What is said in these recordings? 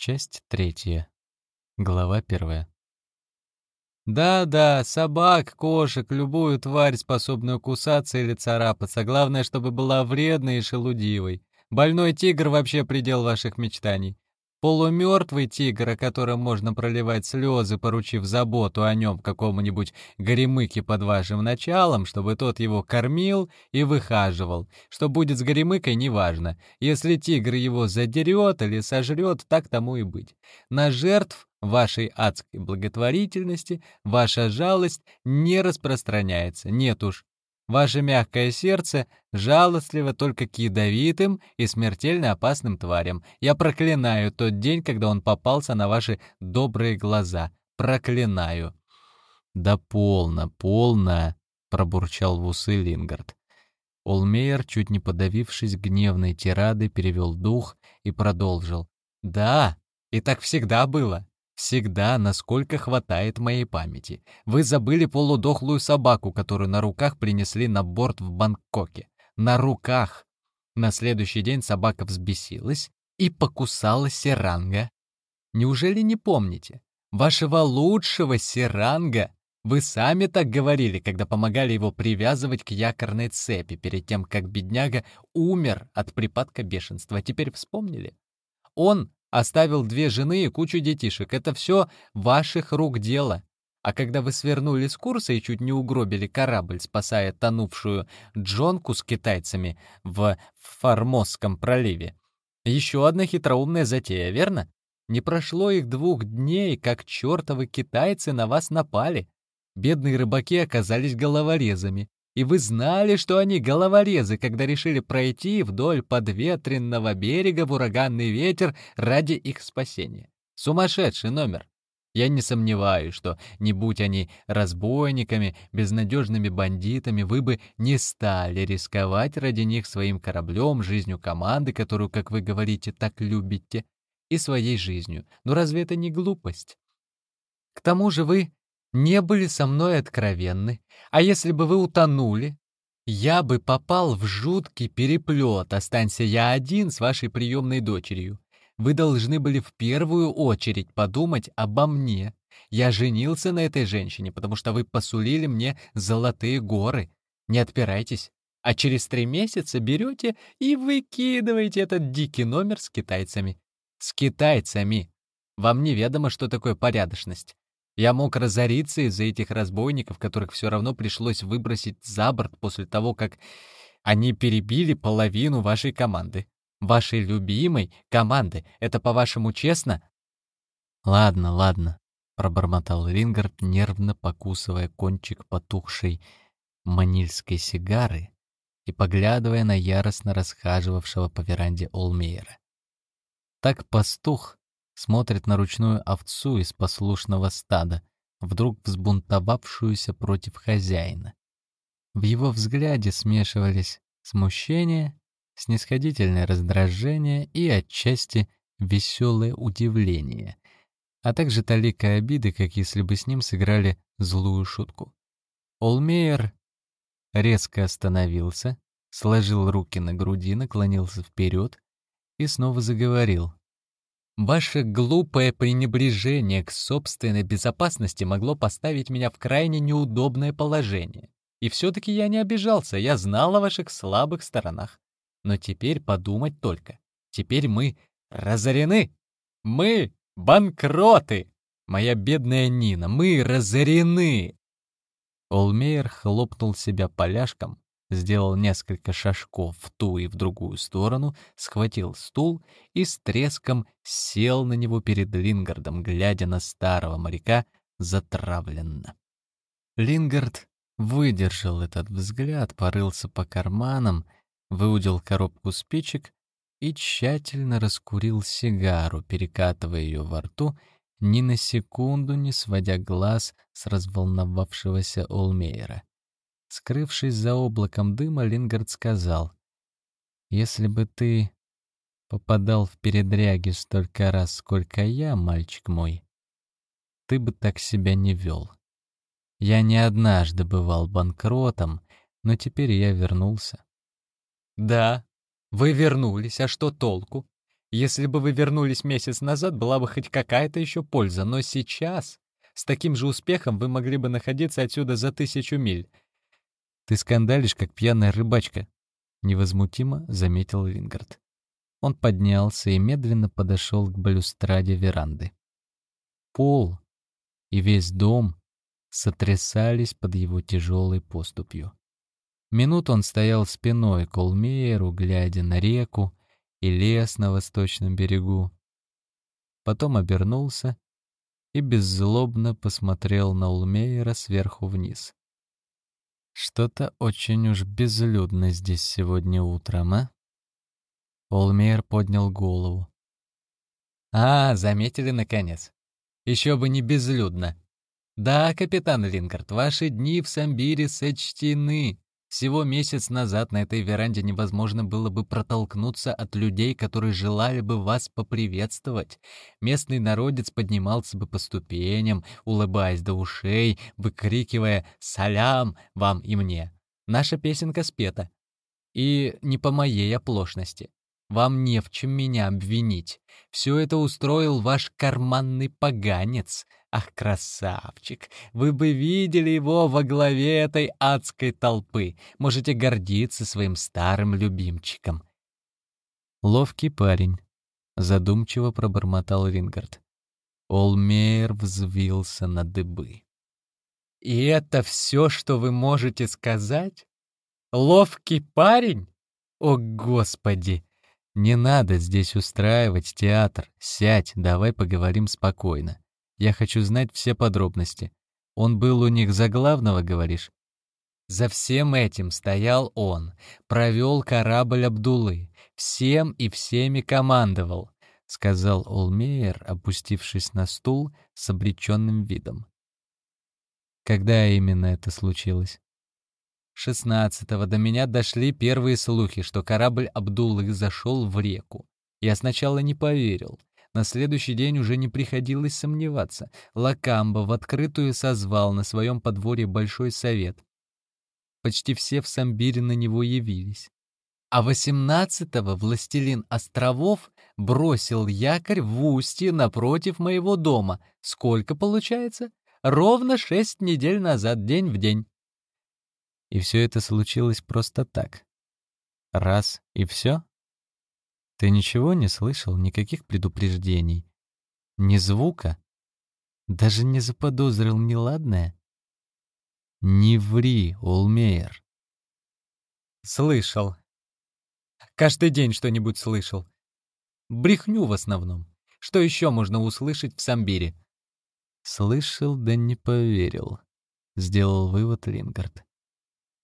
Часть третья. Глава первая. Да-да, собак, кошек, любую тварь, способную кусаться или царапаться. Главное, чтобы была вредной и шелудивой. Больной тигр вообще предел ваших мечтаний. Полумертвый тигр, о котором можно проливать слезы, поручив заботу о нем какому-нибудь горемыке под вашим началом, чтобы тот его кормил и выхаживал. Что будет с горемыкой, неважно. Если тигр его задерет или сожрет, так тому и быть. На жертв вашей адской благотворительности ваша жалость не распространяется. Нет уж, Ваше мягкое сердце жалостливо только к ядовитым и смертельно опасным тварям. Я проклинаю тот день, когда он попался на ваши добрые глаза. Проклинаю. «Да полно, полно!» — пробурчал в усы Лингард. Олмейер, чуть не подавившись гневной тирадой, перевел дух и продолжил. «Да, и так всегда было. Всегда, насколько хватает моей памяти. Вы забыли полудохлую собаку, которую на руках принесли на борт в Бангкоке. На руках. На следующий день собака взбесилась и покусала серанга. Неужели не помните? Вашего лучшего серанга вы сами так говорили, когда помогали его привязывать к якорной цепи перед тем, как бедняга умер от припадка бешенства. Теперь вспомнили? Он Оставил две жены и кучу детишек. Это все ваших рук дело. А когда вы свернули с курса и чуть не угробили корабль, спасая тонувшую джонку с китайцами в Формозском проливе, еще одна хитроумная затея, верно? Не прошло их двух дней, как чертовы китайцы на вас напали. Бедные рыбаки оказались головорезами. И вы знали, что они головорезы, когда решили пройти вдоль подветренного берега в ураганный ветер ради их спасения. Сумасшедший номер. Я не сомневаюсь, что, не будь они разбойниками, безнадежными бандитами, вы бы не стали рисковать ради них своим кораблем, жизнью команды, которую, как вы говорите, так любите, и своей жизнью. Но разве это не глупость? К тому же вы не были со мной откровенны, а если бы вы утонули, я бы попал в жуткий переплет, останься я один с вашей приемной дочерью. Вы должны были в первую очередь подумать обо мне. Я женился на этой женщине, потому что вы посулили мне золотые горы. Не отпирайтесь. А через три месяца берете и выкидываете этот дикий номер с китайцами. С китайцами. Вам неведомо, что такое порядочность. Я мог разориться из-за этих разбойников, которых все равно пришлось выбросить за борт после того, как они перебили половину вашей команды. Вашей любимой команды. Это, по-вашему, честно? Ладно, ладно, пробормотал Рингард, нервно покусывая кончик потухшей манильской сигары и поглядывая на яростно расхаживавшего по веранде Олмейера. Так пастух смотрит на ручную овцу из послушного стада, вдруг взбунтовавшуюся против хозяина. В его взгляде смешивались смущение, снисходительное раздражение и отчасти веселое удивление, а также талика обиды, как если бы с ним сыграли злую шутку. Олмейер резко остановился, сложил руки на груди, наклонился вперед и снова заговорил, Ваше глупое пренебрежение к собственной безопасности могло поставить меня в крайне неудобное положение. И все-таки я не обижался, я знал о ваших слабых сторонах. Но теперь подумать только. Теперь мы разорены. Мы банкроты. Моя бедная Нина, мы разорены. Олмейер хлопнул себя поляшком, сделал несколько шажков в ту и в другую сторону, схватил стул и с треском сел на него перед Лингардом, глядя на старого моряка затравленно. Лингард выдержал этот взгляд, порылся по карманам, выудил коробку спичек и тщательно раскурил сигару, перекатывая ее во рту, ни на секунду не сводя глаз с разволновавшегося Олмейера. Скрывшись за облаком дыма, Лингард сказал, «Если бы ты попадал в передряги столько раз, сколько я, мальчик мой, ты бы так себя не вел. Я не однажды бывал банкротом, но теперь я вернулся». «Да, вы вернулись, а что толку? Если бы вы вернулись месяц назад, была бы хоть какая-то еще польза, но сейчас с таким же успехом вы могли бы находиться отсюда за тысячу миль. Ты скандалишь, как пьяная рыбачка, невозмутимо заметил Лингард. Он поднялся и медленно подошел к балюстраде веранды. Пол и весь дом сотрясались под его тяжелой поступью. Минут он стоял спиной к Олмейеру, глядя на реку и лес на восточном берегу. Потом обернулся и беззлобно посмотрел на Улмейера сверху вниз. «Что-то очень уж безлюдно здесь сегодня утром, а?» Олмейер поднял голову. «А, заметили, наконец. Еще бы не безлюдно. Да, капитан Лингард, ваши дни в Самбире сочтены. Всего месяц назад на этой веранде невозможно было бы протолкнуться от людей, которые желали бы вас поприветствовать. Местный народец поднимался бы по ступеням, улыбаясь до ушей, выкрикивая «Салям вам и мне!». Наша песенка спета. И не по моей оплошности. Вам не в чем меня обвинить. Все это устроил ваш карманный поганец. Ах, красавчик! Вы бы видели его во главе этой адской толпы. Можете гордиться своим старым любимчиком. Ловкий парень, задумчиво пробормотал Рингард. Олмейер взвился на дыбы. «И это все, что вы можете сказать? Ловкий парень? О, Господи! «Не надо здесь устраивать театр. Сядь, давай поговорим спокойно. Я хочу знать все подробности. Он был у них за главного, говоришь?» За всем этим стоял он, провел корабль Абдулы, всем и всеми командовал, — сказал Олмейер, опустившись на стул с обреченным видом. Когда именно это случилось? Шестнадцатого до меня дошли первые слухи, что корабль Абдуллы зашел в реку. Я сначала не поверил. На следующий день уже не приходилось сомневаться. Лакамба в открытую созвал на своем подворье большой совет. Почти все в Самбире на него явились. А восемнадцатого властелин островов бросил якорь в устье напротив моего дома. Сколько получается? Ровно шесть недель назад, день в день. И все это случилось просто так. Раз и все? Ты ничего не слышал, никаких предупреждений? Ни звука? Даже не заподозрил неладное? Не ври, Олмейер. Слышал. Каждый день что-нибудь слышал. Брехню в основном. Что еще можно услышать в Самбире? Слышал, да не поверил, сделал вывод Лингард.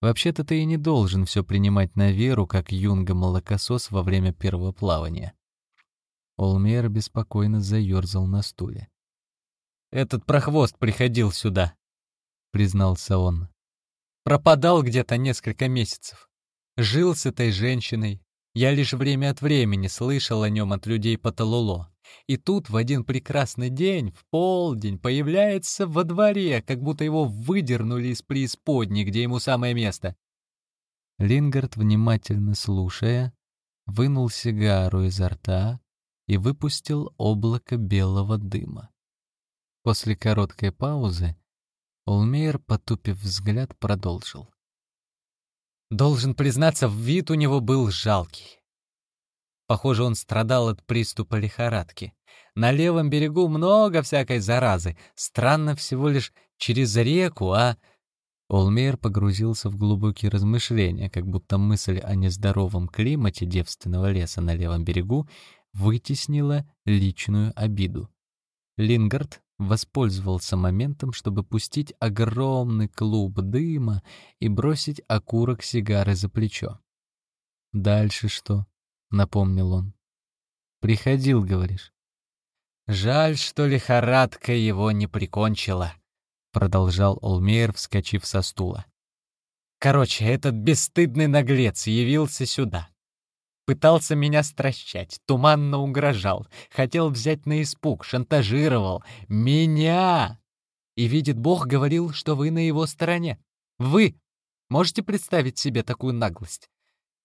Вообще-то ты и не должен все принимать на веру, как юнга-молокосос во время первого плавания. Олмейер беспокойно заерзал на стуле. «Этот прохвост приходил сюда», — признался он. «Пропадал где-то несколько месяцев. Жил с этой женщиной. Я лишь время от времени слышал о нем от людей по Талуло. И тут в один прекрасный день, в полдень, появляется во дворе, как будто его выдернули из преисподней, где ему самое место. Лингард, внимательно слушая, вынул сигару изо рта и выпустил облако белого дыма. После короткой паузы Улмейер, потупив взгляд, продолжил. Должен признаться, вид у него был жалкий. Похоже, он страдал от приступа лихорадки. На левом берегу много всякой заразы. Странно всего лишь через реку, а... Олмейер погрузился в глубокие размышления, как будто мысль о нездоровом климате девственного леса на левом берегу вытеснила личную обиду. Лингард воспользовался моментом, чтобы пустить огромный клуб дыма и бросить окурок сигары за плечо. Дальше что? Напомнил он. Приходил, говоришь. Жаль, что лихорадка его не прикончила, продолжал Олмейер, вскочив со стула. Короче, этот бесстыдный наглец явился сюда. Пытался меня стращать, туманно угрожал, хотел взять на испуг, шантажировал. Меня! И, видит Бог, говорил, что вы на его стороне. Вы! Можете представить себе такую наглость?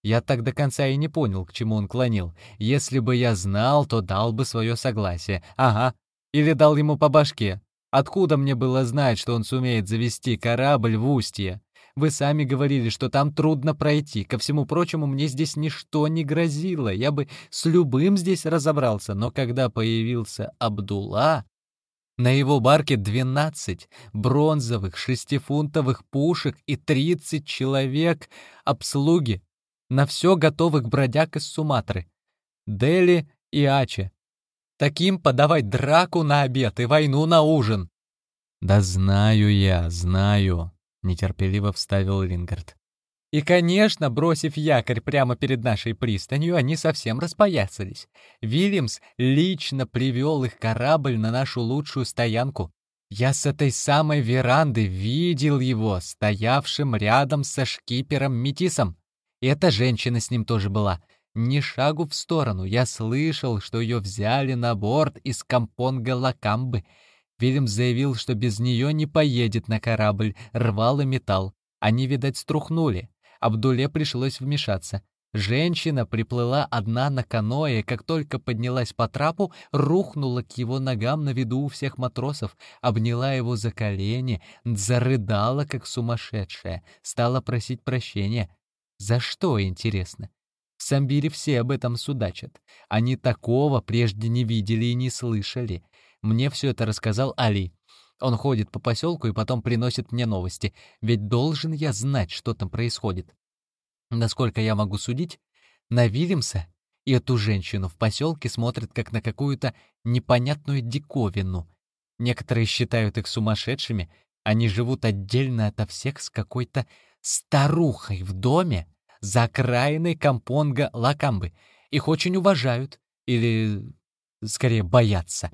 Я так до конца и не понял, к чему он клонил. Если бы я знал, то дал бы свое согласие. Ага. Или дал ему по башке. Откуда мне было знать, что он сумеет завести корабль в устье? Вы сами говорили, что там трудно пройти. Ко всему прочему, мне здесь ничто не грозило. Я бы с любым здесь разобрался. Но когда появился Абдулла, на его барке 12 бронзовых шестифунтовых пушек и 30 человек обслуги, на все готовых бродяг из Суматры, Дели и Аче. Таким подавать драку на обед и войну на ужин. «Да знаю я, знаю», — нетерпеливо вставил Лингард. И, конечно, бросив якорь прямо перед нашей пристанью, они совсем распоясались. Вильямс лично привел их корабль на нашу лучшую стоянку. Я с этой самой веранды видел его, стоявшим рядом со шкипером Метисом. И эта женщина с ним тоже была. Ни шагу в сторону. Я слышал, что ее взяли на борт из Кампонга Лакамбы. Вильямс заявил, что без нее не поедет на корабль, рвал и металл. Они, видать, струхнули. Абдуле пришлось вмешаться. Женщина приплыла одна на каное, как только поднялась по трапу, рухнула к его ногам на виду у всех матросов, обняла его за колени, зарыдала, как сумасшедшая, стала просить прощения. За что, интересно? В Самбире все об этом судачат. Они такого прежде не видели и не слышали. Мне все это рассказал Али. Он ходит по поселку и потом приносит мне новости, ведь должен я знать, что там происходит. Насколько я могу судить, на Вильямса и эту женщину в поселке смотрят как на какую-то непонятную диковину. Некоторые считают их сумасшедшими, они живут отдельно ото всех с какой-то старухой в доме за окраиной Кампонга Лакамбы. Их очень уважают, или, скорее, боятся.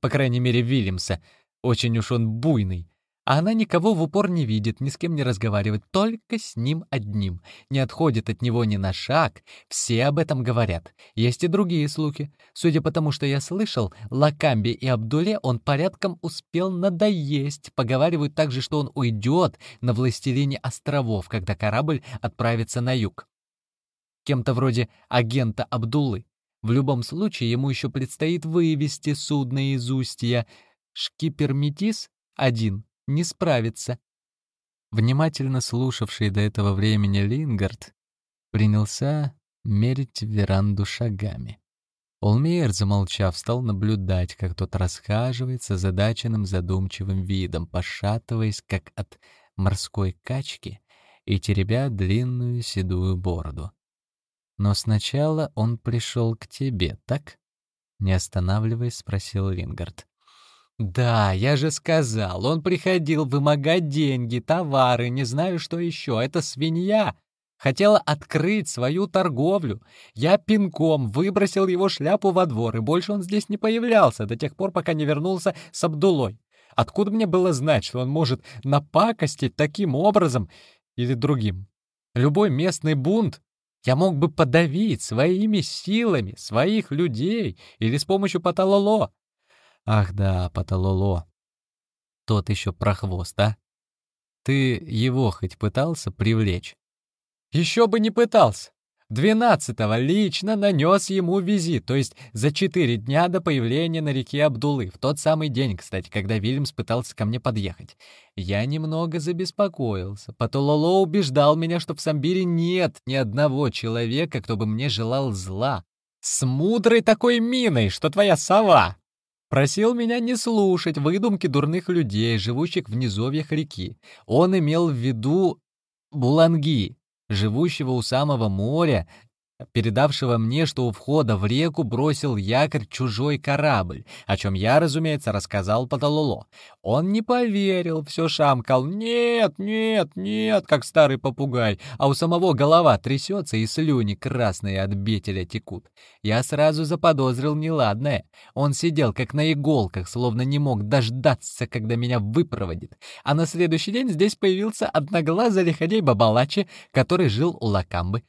По крайней мере, Вильямса — очень уж он буйный. А она никого в упор не видит, ни с кем не разговаривает, только с ним одним. Не отходит от него ни на шаг. Все об этом говорят. Есть и другие слухи. Судя по тому, что я слышал, Лакамби и Абдуле он порядком успел надоесть. Поговаривают также, что он уйдет на властелине островов, когда корабль отправится на юг. Кем-то вроде агента Абдулы. В любом случае, ему еще предстоит вывести судно из устья, Шкипер Метис один не справится. Внимательно слушавший до этого времени Лингард принялся мерить веранду шагами. Олмейер, замолчав, стал наблюдать, как тот расхаживает с озадаченным задумчивым видом, пошатываясь, как от морской качки, и теребя длинную седую бороду. «Но сначала он пришел к тебе, так?» Не останавливаясь, спросил Лингард. «Да, я же сказал, он приходил вымогать деньги, товары, не знаю, что еще. Это свинья. Хотела открыть свою торговлю. Я пинком выбросил его шляпу во двор, и больше он здесь не появлялся до тех пор, пока не вернулся с Абдулой. Откуда мне было знать, что он может напакостить таким образом или другим? Любой местный бунт я мог бы подавить своими силами своих людей или с помощью Паталоло. Ах да, Паталоло. Тот еще прохвост, а? Ты его хоть пытался привлечь? Еще бы не пытался. Двенадцатого лично нанес ему визит, то есть за четыре дня до появления на реке Абдулы, в тот самый день, кстати, когда Вильямс пытался ко мне подъехать. Я немного забеспокоился. Патололо убеждал меня, что в Самбире нет ни одного человека, кто бы мне желал зла. С мудрой такой миной, что твоя сова. Просил меня не слушать выдумки дурных людей, живущих в низовьях реки. Он имел в виду Буланги, живущего у самого моря, передавшего мне, что у входа в реку бросил якорь чужой корабль, о чем я, разумеется, рассказал Паталоло. Он не поверил, все шамкал «нет, нет, нет», как старый попугай, а у самого голова трясется и слюни красные от бетеля текут. Я сразу заподозрил неладное. Он сидел как на иголках, словно не мог дождаться, когда меня выпроводит. А на следующий день здесь появился одноглазый лиходей Бабалачи, который жил у Лакамбы.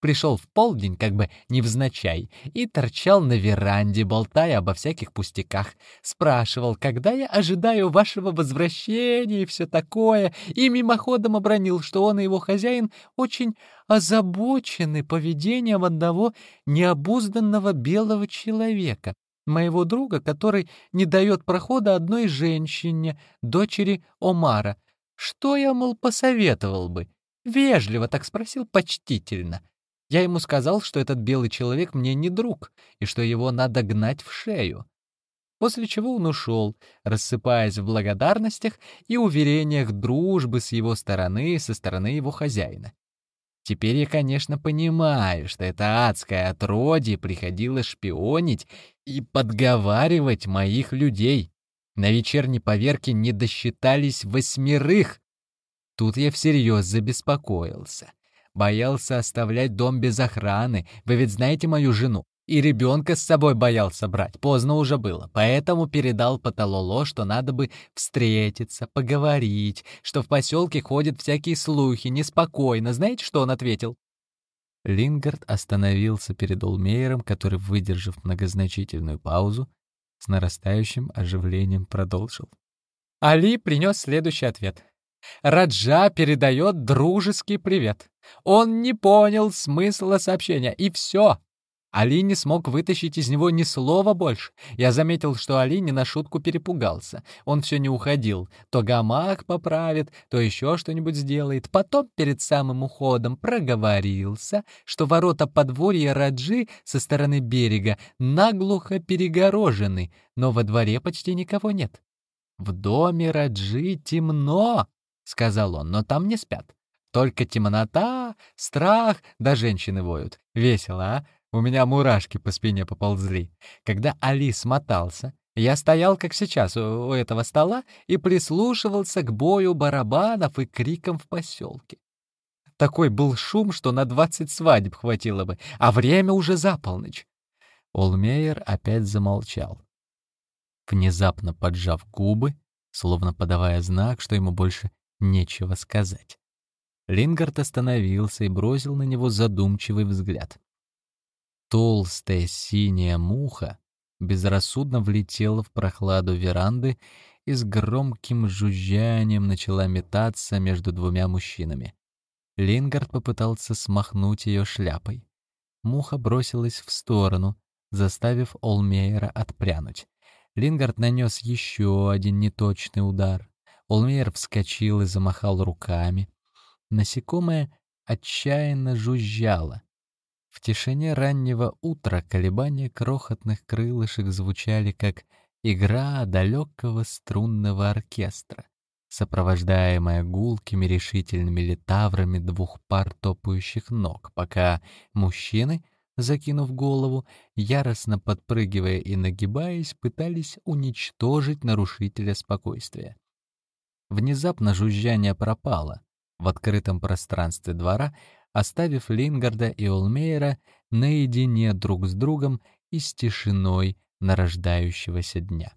Пришел в полдень, как бы невзначай, и торчал на веранде, болтая обо всяких пустяках. Спрашивал, когда я ожидаю вашего возвращения и все такое, и мимоходом обронил, что он и его хозяин очень озабочены поведением одного необузданного белого человека, моего друга, который не дает прохода одной женщине, дочери Омара. Что я, мол, посоветовал бы? Вежливо так спросил, почтительно. Я ему сказал, что этот белый человек мне не друг, и что его надо гнать в шею. После чего он ушел, рассыпаясь в благодарностях и уверениях дружбы с его стороны и со стороны его хозяина. Теперь я, конечно, понимаю, что это адское отродье приходило шпионить и подговаривать моих людей. На вечерней поверке не досчитались восьмерых. Тут я всерьез забеспокоился. Боялся оставлять дом без охраны. Вы ведь знаете мою жену. И ребенка с собой боялся брать. Поздно уже было. Поэтому передал Паталоло, что надо бы встретиться, поговорить, что в поселке ходят всякие слухи, неспокойно. Знаете, что он ответил? Лингард остановился перед Олмейером, который, выдержав многозначительную паузу, с нарастающим оживлением продолжил. Али принес следующий ответ. Раджа передает дружеский привет. Он не понял смысла сообщения, и все. Али не смог вытащить из него ни слова больше. Я заметил, что Али не на шутку перепугался. Он все не уходил. То гамак поправит, то еще что-нибудь сделает. Потом перед самым уходом проговорился, что ворота подворья Раджи со стороны берега наглухо перегорожены, но во дворе почти никого нет. В доме Раджи темно, — сказал он, — но там не спят. Только темнота, страх, да женщины воют. Весело, а? У меня мурашки по спине поползли. Когда Али смотался, я стоял, как сейчас, у этого стола и прислушивался к бою барабанов и крикам в поселке. Такой был шум, что на двадцать свадеб хватило бы, а время уже за полночь. Олмейер опять замолчал. Внезапно поджав губы, словно подавая знак, что ему больше нечего сказать. Лингард остановился и бросил на него задумчивый взгляд. Толстая синяя муха безрассудно влетела в прохладу веранды и с громким жужжанием начала метаться между двумя мужчинами. Лингард попытался смахнуть ее шляпой. Муха бросилась в сторону, заставив Олмейера отпрянуть. Лингард нанес еще один неточный удар. Олмейер вскочил и замахал руками. Насекомое отчаянно жужжало. В тишине раннего утра колебания крохотных крылышек звучали как игра далекого струнного оркестра, сопровождаемая гулкими решительными литаврами двух пар топающих ног, пока мужчины, закинув голову, яростно подпрыгивая и нагибаясь, пытались уничтожить нарушителя спокойствия. Внезапно жужжание пропало в открытом пространстве двора, оставив Лингарда и Олмейера наедине друг с другом и с тишиной нарождающегося дня.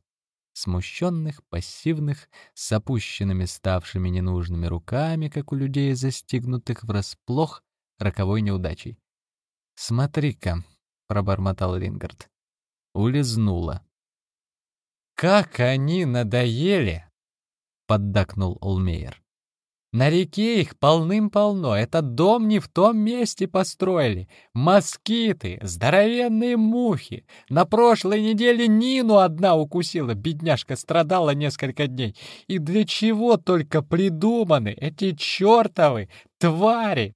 Смущенных, пассивных, с опущенными ставшими ненужными руками, как у людей, застигнутых врасплох роковой неудачей. «Смотри-ка», — пробормотал Лингард, — улизнула. «Как они надоели!» Поддакнул Олмейер. На реке их полным-полно. Этот дом не в том месте построили. Москиты, здоровенные мухи. На прошлой неделе Нину одна укусила. Бедняжка страдала несколько дней. И для чего только придуманы эти чертовы твари?